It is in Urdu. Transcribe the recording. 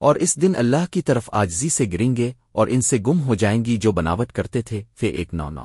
اور اس دن اللہ کی طرف آجزی سے گریں گے اور ان سے گم ہو جائیں گی جو بناوٹ کرتے تھے، فے ایک نو نو۔